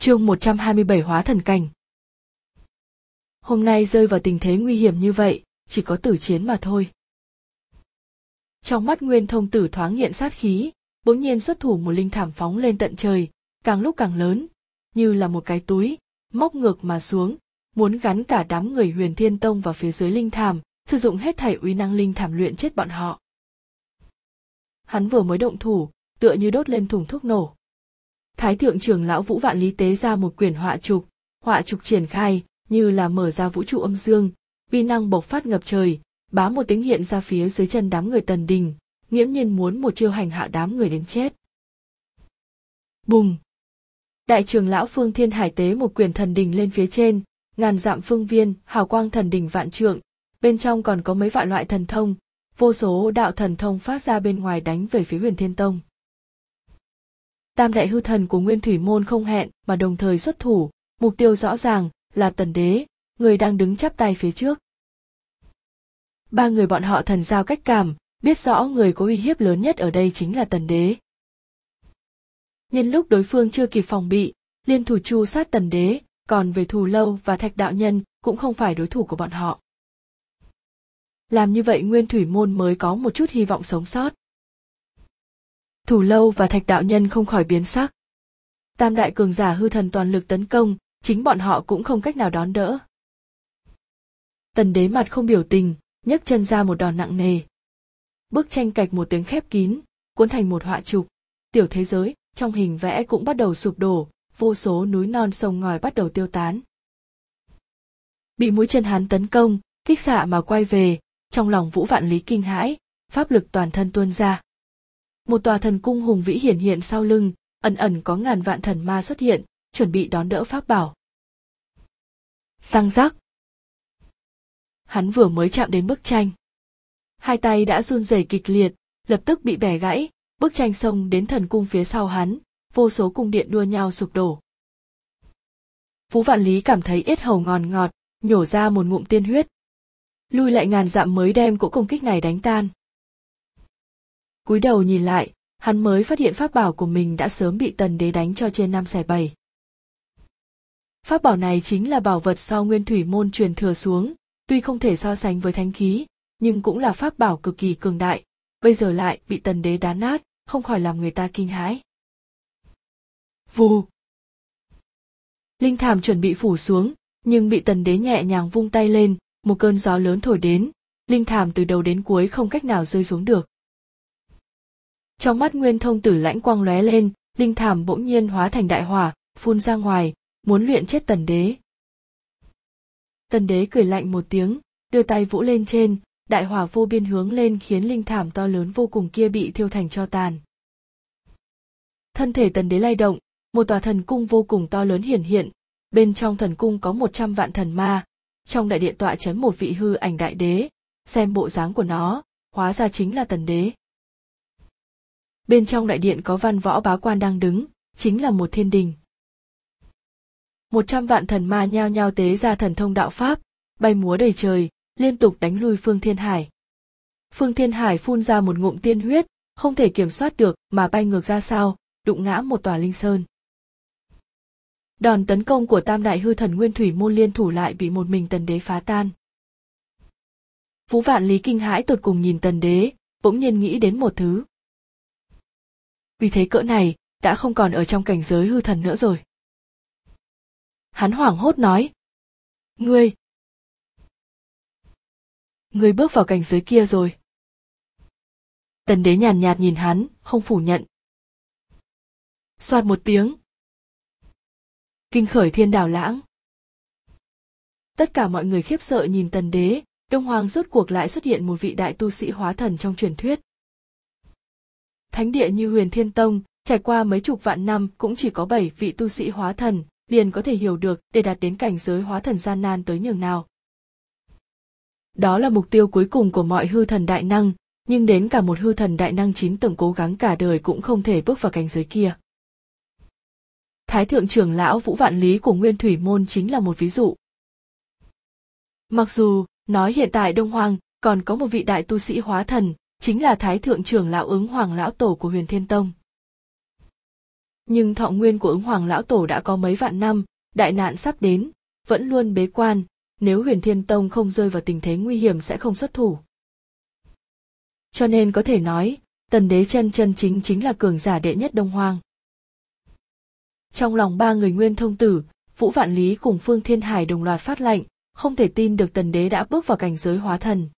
chương 127 hóa thần cảnh. Hôm nay rơi vào tình thế nguy hiểm như vậy, chỉ có tử chiến mà thôi. Trong mắt Nguyên Thông Tử thoáng hiện sát khí, bỗng nhiên xuất thủ một linh thảm phóng lên tận trời, càng lúc càng lớn, như là một cái túi, móc ngược mà xuống, muốn gắn cả đám người Huyền Thiên Tông vào phía dưới linh thảm, sử dụng hết thảy uy năng linh thảm luyện chết bọn họ. Hắn vừa mới động thủ, tựa như đốt lên thùng thuốc nổ. Thái thượng trưởng lão Vũ Vạn Lý tế ra một quyển họa trục, họa trục triển khai, như là mở ra vũ trụ âm dương, uy năng bộc phát ngập trời, bá một tiếng hiện ra phía dưới chân đám người tần đình, nghiễm nhiên muốn một chiêu hành hạ đám người đến chết. Bùng! Đại trưởng lão Phương Thiên Hải tế một quyền thần đình lên phía trên, ngàn dặm phương viên, hào quang thần đình vạn trượng, bên trong còn có mấy vạn loại thần thông, vô số đạo thần thông phát ra bên ngoài đánh về phía huyền thiên tông. Tam đại hư thần của Nguyên Thủy Môn không hẹn mà đồng thời xuất thủ, mục tiêu rõ ràng là tần đế, người đang đứng chắp tay phía trước. Ba người bọn họ thần giao cách cảm, biết rõ người có uy hiếp lớn nhất ở đây chính là tần đế. Nhân lúc đối phương chưa kịp phòng bị, liên thủ chu sát tần đế, còn về thù lâu và thạch đạo nhân cũng không phải đối thủ của bọn họ. Làm như vậy Nguyên Thủy Môn mới có một chút hy vọng sống sót thủ lâu và thạch đạo nhân không khỏi biến sắc. Tam đại cường giả hư thần toàn lực tấn công, chính bọn họ cũng không cách nào đón đỡ. Tần đế mặt không biểu tình, nhấc chân ra một đòn nặng nề. Bức tranh cạch một tiếng khép kín, cuốn thành một họa trục. Tiểu thế giới, trong hình vẽ cũng bắt đầu sụp đổ, vô số núi non sông ngòi bắt đầu tiêu tán. Bị mũi chân hắn tấn công, kích xạ mà quay về, trong lòng vũ vạn lý kinh hãi, pháp lực toàn thân tuôn ra một tòa thần cung hùng vĩ hiển hiện sau lưng, ẩn ẩn có ngàn vạn thần ma xuất hiện, chuẩn bị đón đỡ pháp bảo. Răng rắc. Hắn vừa mới chạm đến bức tranh. Hai tay đã run rẩy kịch liệt, lập tức bị bẻ gãy, bức tranh xông đến thần cung phía sau hắn, vô số cung điện đua nhau sụp đổ. Phú vạn lý cảm thấy ít hầu ngòn ngọt, nhổ ra một ngụm tiên huyết. Lui lại ngàn dặm mới đem cỗ công kích này đánh tan cúi đầu nhìn lại, hắn mới phát hiện pháp bảo của mình đã sớm bị tần đế đánh cho trên năm xẻ bảy. Pháp bảo này chính là bảo vật sau nguyên thủy môn truyền thừa xuống, tuy không thể so sánh với thánh khí, nhưng cũng là pháp bảo cực kỳ cường đại. Bây giờ lại bị tần đế đá nát, không khỏi làm người ta kinh hãi. Vù! Linh thảm chuẩn bị phủ xuống, nhưng bị tần đế nhẹ nhàng vung tay lên, một cơn gió lớn thổi đến. Linh thảm từ đầu đến cuối không cách nào rơi xuống được trong mắt nguyên thông tử lãnh quang lóe lên, linh thảm bỗng nhiên hóa thành đại hỏa, phun ra ngoài, muốn luyện chết tần đế. Tần đế cười lạnh một tiếng, đưa tay vũ lên trên, đại hỏa vô biên hướng lên khiến linh thảm to lớn vô cùng kia bị thiêu thành cho tàn. Thân thể tần đế lay động, một tòa thần cung vô cùng to lớn hiển hiện, bên trong thần cung có một trăm vạn thần ma, trong đại điện tọa chấn một vị hư ảnh đại đế, xem bộ dáng của nó, hóa ra chính là tần đế bên trong đại điện có văn võ bá quan đang đứng, chính là một thiên đình. Một trăm vạn thần ma nhao nhao tế ra thần thông đạo pháp, bay múa đầy trời, liên tục đánh lui phương thiên hải. Phương thiên hải phun ra một ngụm tiên huyết, không thể kiểm soát được mà bay ngược ra sau, đụng ngã một tòa linh sơn. Đòn tấn công của tam đại hư thần nguyên thủy môn liên thủ lại bị một mình tần đế phá tan. Vũ vạn lý kinh hãi tột cùng nhìn tần đế, bỗng nhiên nghĩ đến một thứ vì thế cỡ này đã không còn ở trong cảnh giới hư thần nữa rồi. Hắn hoảng hốt nói, ngươi ngươi bước vào cảnh giới kia rồi. Tần đế nhàn nhạt nhìn hắn, không phủ nhận. Soạt một tiếng. Kinh khởi thiên đảo lãng. Tất cả mọi người khiếp sợ nhìn tần đế, đông hoàng rốt cuộc lại xuất hiện một vị đại tu sĩ hóa thần trong truyền thuyết thánh địa như huyền thiên tông, trải qua mấy chục vạn năm cũng chỉ có bảy vị tu sĩ hóa thần, liền có thể hiểu được để đạt đến cảnh giới hóa thần gian nan tới nhường nào. Đó là mục tiêu cuối cùng của mọi hư thần đại năng, nhưng đến cả một hư thần đại năng chín tầng cố gắng cả đời cũng không thể bước vào cảnh giới kia. Thái thượng trưởng lão vũ vạn lý của nguyên thủy môn chính là một ví dụ. Mặc dù nói hiện tại đông hoàng còn có một vị đại tu sĩ hóa thần chính là thái thượng trưởng lão ứng hoàng lão tổ của huyền thiên tông. Nhưng thọ nguyên của ứng hoàng lão tổ đã có mấy vạn năm, đại nạn sắp đến, vẫn luôn bế quan, nếu huyền thiên tông không rơi vào tình thế nguy hiểm sẽ không xuất thủ. Cho nên có thể nói, tần đế chân chân chính chính là cường giả đệ nhất đông hoang. Trong lòng ba người nguyên thông tử, vũ vạn lý cùng phương thiên hải đồng loạt phát lệnh, không thể tin được tần đế đã bước vào cảnh giới hóa thần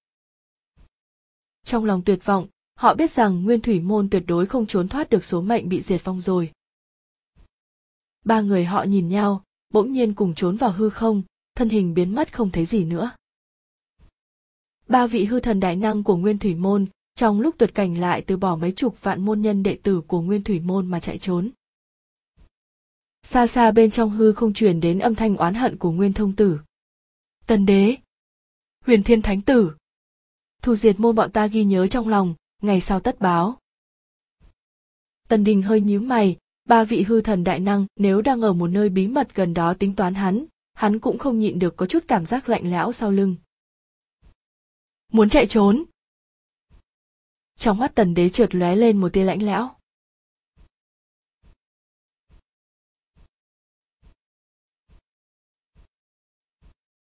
trong lòng tuyệt vọng, họ biết rằng nguyên thủy môn tuyệt đối không trốn thoát được số mệnh bị diệt vong rồi. Ba người họ nhìn nhau, bỗng nhiên cùng trốn vào hư không, thân hình biến mất không thấy gì nữa. Ba vị hư thần đại năng của nguyên thủy môn, trong lúc tuyệt cảnh lại từ bỏ mấy chục vạn môn nhân đệ tử của nguyên thủy môn mà chạy trốn. Xa xa bên trong hư không truyền đến âm thanh oán hận của nguyên thông tử. Tần đế! Huyền thiên thánh tử! Thù diệt môn bọn ta ghi nhớ trong lòng, ngày sau tất báo. Tần đình hơi nhíu mày, ba vị hư thần đại năng nếu đang ở một nơi bí mật gần đó tính toán hắn hắn cũng không nhịn được có chút cảm giác lạnh lẽo sau lưng. Muốn chạy trốn? Trong mắt tần đế trượt lóe lên một tia lạnh lẽo.